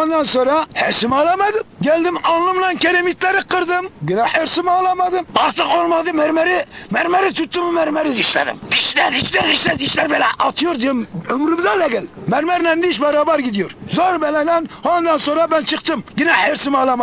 Ondan sonra hırsımı alamadım. Geldim alnımla keremitleri kırdım. Yine hırsımı alamadım. Artık olmadı mermeri, mermeri tuttum mermeri dişlerim. Dişler, dişler, dişler, dişler böyle atıyor diyorum. Ömrümde de gel. Mermerle diş beraber gidiyor. Zor beladan ondan sonra ben çıktım. Yine hırsımı alamadım.